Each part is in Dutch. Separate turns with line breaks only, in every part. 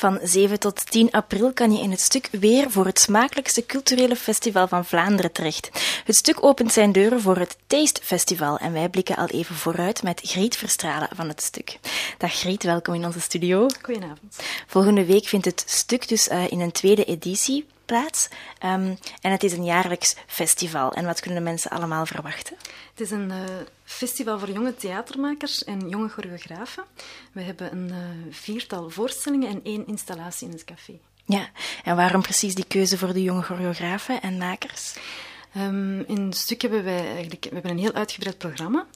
Van 7 tot 10 april kan je in het stuk weer voor het smakelijkste culturele festival van Vlaanderen terecht. Het stuk opent zijn deuren voor het Taste Festival en wij blikken al even vooruit met Griet Verstralen van het stuk. Dag Griet, welkom in onze studio.
Goedenavond.
Volgende week vindt het stuk dus uh, in een tweede editie plaats. Um, en het is een jaarlijks festival. En wat kunnen de mensen allemaal verwachten?
Het is een uh, festival voor jonge theatermakers en jonge choreografen. We hebben een uh, viertal voorstellingen en één installatie in het café.
Ja, en waarom precies die keuze voor de jonge choreografen en makers?
Um, in het stuk hebben wij eigenlijk we hebben een heel uitgebreid programma.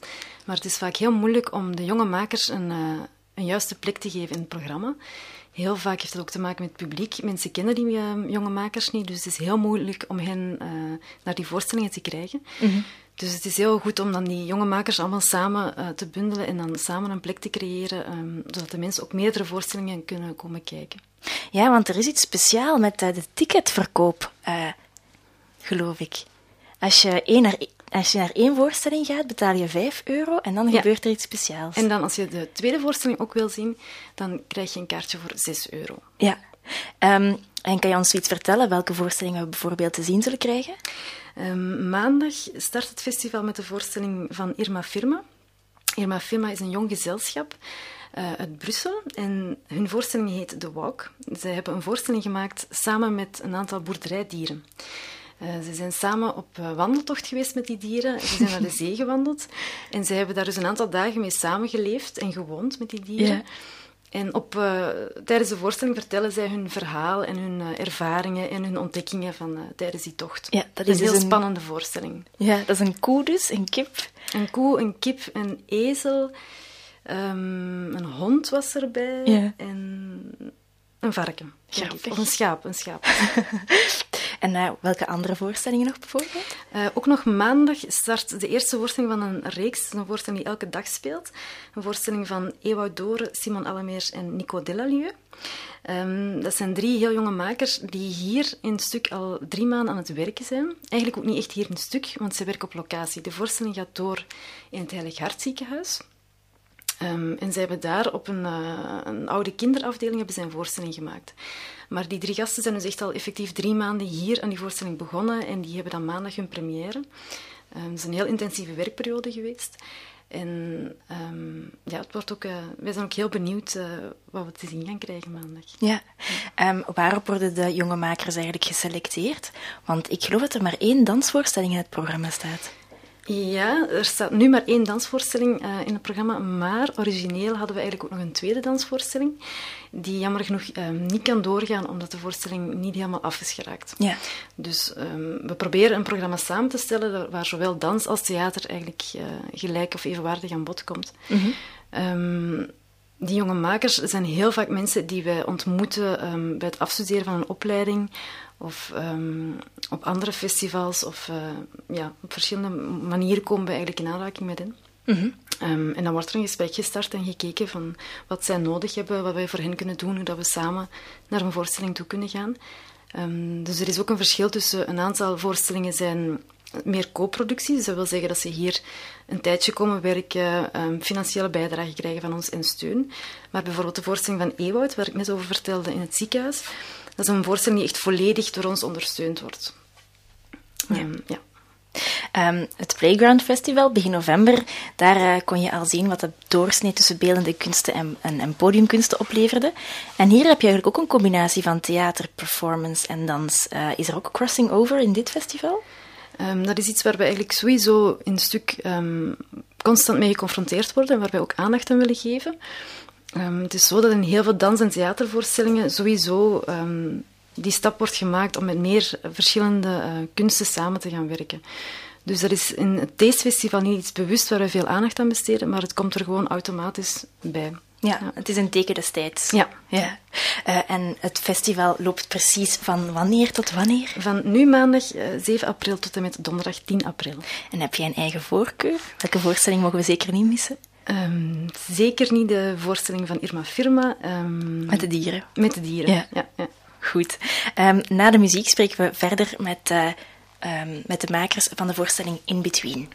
Maar het is vaak heel moeilijk om de jonge makers een, uh, een juiste plek te geven in het programma. Heel vaak heeft dat ook te maken met het publiek. Mensen kennen die uh, jonge makers niet, dus het is heel moeilijk om hen uh, naar die voorstellingen te krijgen. Mm -hmm. Dus het is heel goed om dan die jonge makers allemaal samen uh, te bundelen en dan samen een plek te creëren, um, zodat de mensen ook meerdere voorstellingen kunnen komen kijken.
Ja, want er is iets speciaals met de ticketverkoop, geloof ik. Als je één naar als je naar één voorstelling gaat, betaal je 5 euro en dan ja. gebeurt er iets speciaals.
En dan als je de tweede voorstelling ook wil zien, dan krijg je een kaartje voor 6 euro.
Ja. Um, en kan je ons iets vertellen welke voorstellingen we bijvoorbeeld te zien zullen krijgen?
Um, maandag start het festival met de voorstelling van Irma Firma. Irma Firma is een jong gezelschap uh, uit Brussel en hun voorstelling heet The Walk. Zij hebben een voorstelling gemaakt samen met een aantal boerderijdieren. Uh, ze zijn samen op uh, wandeltocht geweest met die dieren. Ze zijn naar de zee gewandeld. En ze hebben daar dus een aantal dagen mee samengeleefd en gewoond met die dieren. En op, uh, tijdens de voorstelling vertellen zij hun verhaal en hun ervaringen en hun ontdekkingen van, tijdens die tocht.
Ja,
dat is, een heel spannende voorstelling.
Ja, dat is een koe dus, een kip.
Een koe, een kip, een ezel, um, een hond was erbij en een varken. Of een schaap, een schaap.
En uh, welke andere voorstellingen nog bijvoorbeeld?
Uh, ook nog maandag start de eerste voorstelling van een reeks. Een voorstelling die elke dag speelt. Een voorstelling van Ewout Doren, Simon Allemeers en Nico Delalieu. Um, dat zijn drie heel jonge makers die hier in het stuk al drie maanden aan het werken zijn. Eigenlijk ook niet echt hier in het stuk, want ze werken op locatie. De voorstelling gaat door in het Heilig Hart ziekenhuis. Um, en zij hebben daar op een, uh, een oude kinderafdeling hebben zij een voorstelling gemaakt. Maar die drie gasten zijn dus echt al effectief drie maanden hier aan die voorstelling begonnen en die hebben dan maandag hun première. Um, het is een heel intensieve werkperiode geweest. En um, ja, het wordt ook, uh, wij zijn ook heel benieuwd uh, wat we te zien gaan krijgen maandag.
Ja. Waarop worden de jonge makers eigenlijk geselecteerd? Want ik geloof dat er maar één dansvoorstelling in het programma staat.
Ja, er staat nu maar één dansvoorstelling uh, in het programma, maar origineel hadden we eigenlijk ook nog een tweede dansvoorstelling, die jammer genoeg um, niet kan doorgaan, omdat de voorstelling niet helemaal af is geraakt.
Ja.
Dus um, we proberen een programma samen te stellen waar zowel dans als theater eigenlijk uh, gelijk of evenwaardig aan bod komt.
Mm -hmm.
um, die jonge makers zijn heel vaak mensen die wij ontmoeten bij het afstuderen van een opleiding of um, op andere festivals of uh, ja, op verschillende manieren komen we eigenlijk in aanraking met hen.
Mm -hmm.
um, en dan wordt er een gesprek gestart en gekeken van wat zij nodig hebben, wat wij voor hen kunnen doen, hoe dat we samen naar een voorstelling toe kunnen gaan. Um, dus er is ook een verschil tussen een aantal voorstellingen zijn meer co-producties. Dat wil zeggen dat ze hier een tijdje komen werken, um, financiële bijdrage krijgen van ons en steun. Maar bijvoorbeeld de voorstelling van Ewoud, waar ik net over vertelde in het ziekenhuis, dat is een voorstelling die echt volledig door ons ondersteund wordt.
Ja. Um, ja. Um, het Playground Festival, begin november, daar uh, kon je al zien wat de doorsnee tussen beeldende kunsten en, en, en, podiumkunsten opleverde. En hier heb je eigenlijk ook een combinatie van theater, performance en dans. Uh, is er ook crossing over in dit festival?
Um, dat is iets waar we eigenlijk sowieso in het stuk um, constant mee geconfronteerd worden en waar wij ook aandacht aan willen geven. Um, het is zo dat in heel veel dans- en theatervoorstellingen sowieso um, die stap wordt gemaakt om met meer verschillende uh, kunsten samen te gaan werken. Dus dat is in het Taste Festival niet iets bewust waar we veel aandacht aan besteden, maar het komt er gewoon automatisch bij.
Ja, ja. het is een teken des tijds.
Ja.
ja. Uh, en het festival loopt precies van wanneer tot wanneer?
Van nu maandag uh, 7 april tot en met donderdag 10 april.
En heb jij een eigen voorkeur? Welke voorstelling mogen we zeker niet missen?
Um, zeker niet de voorstelling van Irma Firma. Um,
met de dieren.
Met de dieren,
ja.
ja, ja.
Goed. Um, na de muziek spreken we verder met, uh, met de makers van de voorstelling In Between.